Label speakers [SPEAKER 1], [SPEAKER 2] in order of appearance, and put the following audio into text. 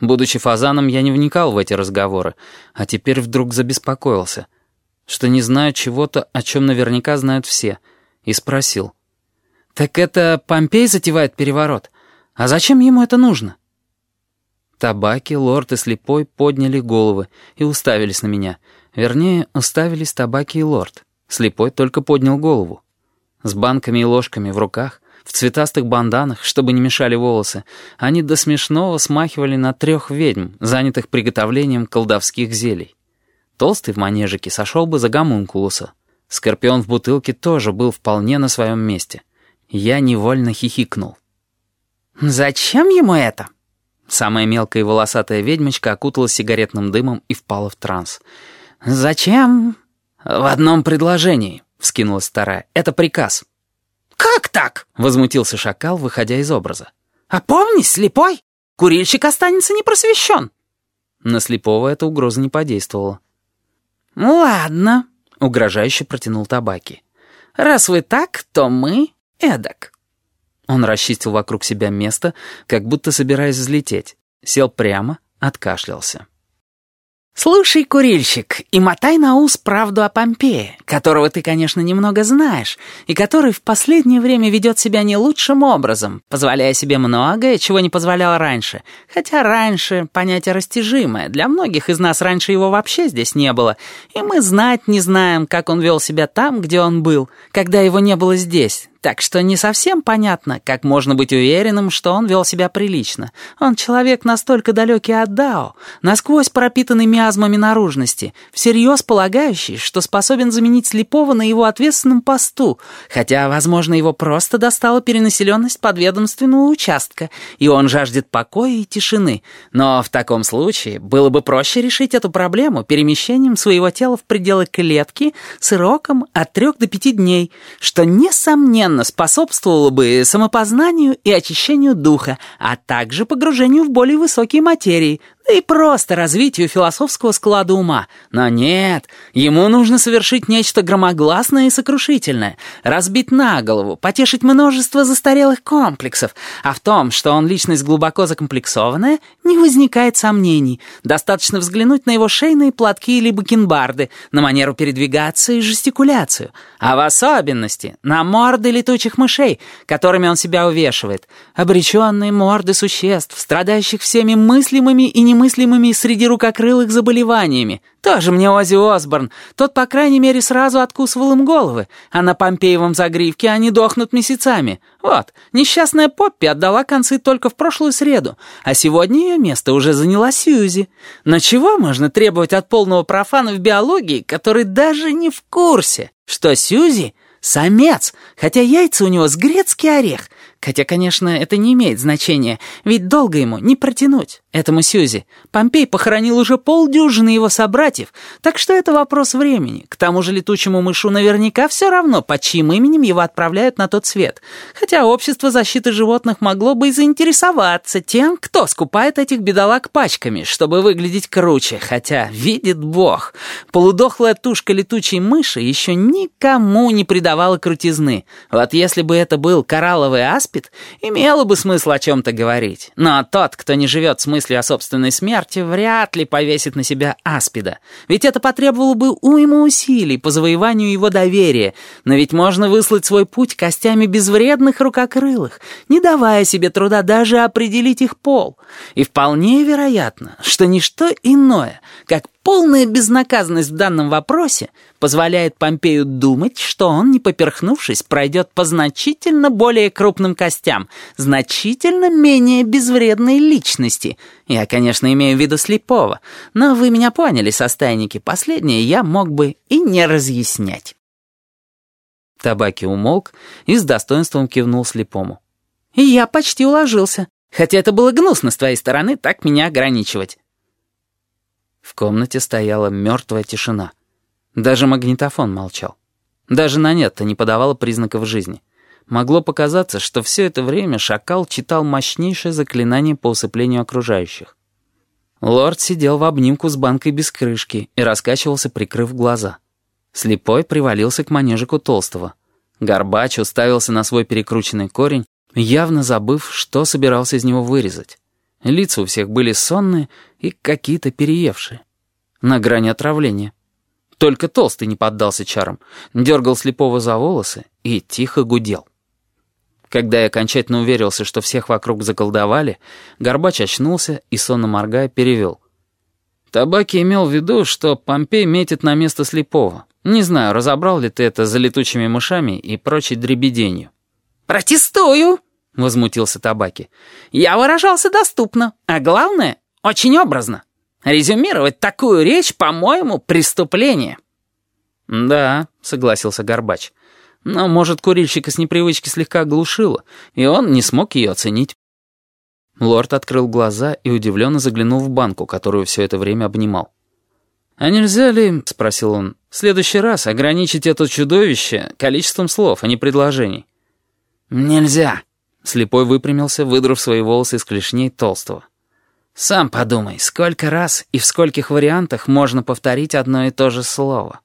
[SPEAKER 1] Будучи фазаном, я не вникал в эти разговоры, а теперь вдруг забеспокоился, что не знаю чего-то, о чем наверняка знают все, и спросил. «Так это Помпей затевает переворот? А зачем ему это нужно?» Табаки, лорд и слепой подняли головы и уставились на меня. Вернее, уставились табаки и лорд. Слепой только поднял голову. С банками и ложками в руках в цветастых банданах, чтобы не мешали волосы, они до смешного смахивали на трех ведьм, занятых приготовлением колдовских зелий. Толстый в манежике сошел бы за гомункулуса. Скорпион в бутылке тоже был вполне на своем месте. Я невольно хихикнул.
[SPEAKER 2] «Зачем ему это?»
[SPEAKER 1] Самая мелкая и волосатая ведьмочка окуталась сигаретным дымом и впала в транс.
[SPEAKER 2] «Зачем?»
[SPEAKER 1] «В одном предложении», — вскинулась вторая. «Это приказ».
[SPEAKER 2] «Как так?»
[SPEAKER 1] — возмутился шакал, выходя из образа.
[SPEAKER 2] «Опомнись, слепой! Курильщик останется непросвещен!»
[SPEAKER 1] На слепого эта угроза не подействовала.
[SPEAKER 2] «Ладно», —
[SPEAKER 1] угрожающе протянул табаки.
[SPEAKER 2] «Раз вы так, то мы эдак».
[SPEAKER 1] Он расчистил вокруг себя место, как будто собираясь взлететь. Сел прямо, откашлялся.
[SPEAKER 2] «Слушай, курильщик, и мотай на ус правду о Помпее, которого ты, конечно, немного знаешь, и который в последнее время ведет себя не лучшим образом, позволяя себе многое, чего не позволял раньше. Хотя раньше понятие растяжимое, для многих из нас раньше его вообще здесь не было, и мы знать не знаем, как он вел себя там, где он был, когда его не было здесь, так что не совсем понятно, как можно быть уверенным, что он вел себя прилично. Он человек настолько далекий от Дао, насквозь пропитанный миазмами наружности, всерьез полагающий, что способен заменить слепого на его ответственном посту, хотя, возможно, его просто достала перенаселенность подведомственного участка, и он жаждет покоя и тишины. Но в таком случае было бы проще решить эту проблему перемещением своего тела в пределы клетки сроком от трех до пяти дней, что, несомненно, несомненно, способствовало бы самопознанию и очищению духа, а также погружению в более высокие материи, да и просто развитию философского склада ума. Но нет, ему нужно совершить нечто громогласное и сокрушительное, разбить на голову, потешить множество застарелых комплексов, а в том, что он личность глубоко закомплексованная, не возникает сомнений. Достаточно взглянуть на его шейные платки или бакенбарды, на манеру передвигаться и жестикуляцию, а в особенности на морды летучих мышей, которыми он себя увешивает, обреченные морды существ, страдающих всеми мыслимыми и немыслимыми немыслимыми среди рукокрылых заболеваниями. Тоже мне Оззи Осборн. Тот, по крайней мере, сразу откусывал им головы, а на Помпеевом загривке они дохнут месяцами. Вот, несчастная Поппи отдала концы только в прошлую среду, а сегодня ее место уже заняла Сьюзи. Но чего можно требовать от полного профана в биологии, который даже не в курсе, что Сьюзи — самец, хотя яйца у него с грецкий орех — Хотя, конечно, это не имеет значения, ведь долго ему не протянуть, этому Сьюзи. Помпей похоронил уже полдюжины его собратьев, так что это вопрос времени. К тому же летучему мышу наверняка все равно, под чьим именем его отправляют на тот свет. Хотя общество защиты животных могло бы и заинтересоваться тем, кто скупает этих бедолаг пачками, чтобы выглядеть круче. Хотя, видит бог, полудохлая тушка летучей мыши еще никому не придавала крутизны. Вот если бы это был коралловый ас, аспид, имело бы смысл о чем-то говорить. Но тот, кто не живет с мыслью о собственной смерти, вряд ли повесит на себя аспида. Ведь это потребовало бы уйму усилий по завоеванию его доверия. Но ведь можно выслать свой путь костями безвредных рукокрылых, не давая себе труда даже определить их пол. И вполне вероятно, что ничто иное, как Полная безнаказанность в данном вопросе позволяет Помпею думать, что он, не поперхнувшись, пройдет по значительно более крупным костям, значительно менее безвредной личности. Я, конечно, имею в виду слепого, но вы меня поняли, состайники, последнее я мог бы и не разъяснять.
[SPEAKER 1] Табаки умолк и с достоинством кивнул слепому.
[SPEAKER 2] Я почти уложился, хотя это было гнусно с твоей стороны так меня ограничивать.
[SPEAKER 1] В комнате стояла мертвая тишина. Даже магнитофон молчал. Даже на нет-то не подавало признаков жизни. Могло показаться, что все это время шакал читал мощнейшее заклинание по усыплению окружающих. Лорд сидел в обнимку с банкой без крышки и раскачивался, прикрыв глаза. Слепой привалился к манежику толстого. Горбач уставился на свой перекрученный корень, явно забыв, что собирался из него вырезать. Лица у всех были сонные и какие-то переевшие. На грани отравления. Только толстый не поддался чарам, дергал слепого за волосы и тихо гудел. Когда я окончательно уверился, что всех вокруг заколдовали, Горбач очнулся и, сонно моргая, перевел. Табаки имел в виду, что Помпей метит на место слепого. Не знаю, разобрал ли ты это за летучими мышами и прочей дребеденью.
[SPEAKER 2] «Протестую!» — возмутился Табаки. «Я выражался доступно, а главное — очень образно. Резюмировать такую речь, по-моему, преступление».
[SPEAKER 1] «Да», — согласился Горбач. «Но, может, курильщика с непривычки слегка оглушило, и он не смог ее оценить». Лорд открыл глаза и удивленно заглянул в банку, которую все это время обнимал. «А нельзя ли, — спросил он, — в следующий раз ограничить это чудовище количеством слов, а не предложений?»
[SPEAKER 2] «Нельзя!» — слепой выпрямился, выдрав свои волосы из клешней толстого. «Сам подумай, сколько раз и в скольких вариантах можно повторить одно и то же слово?»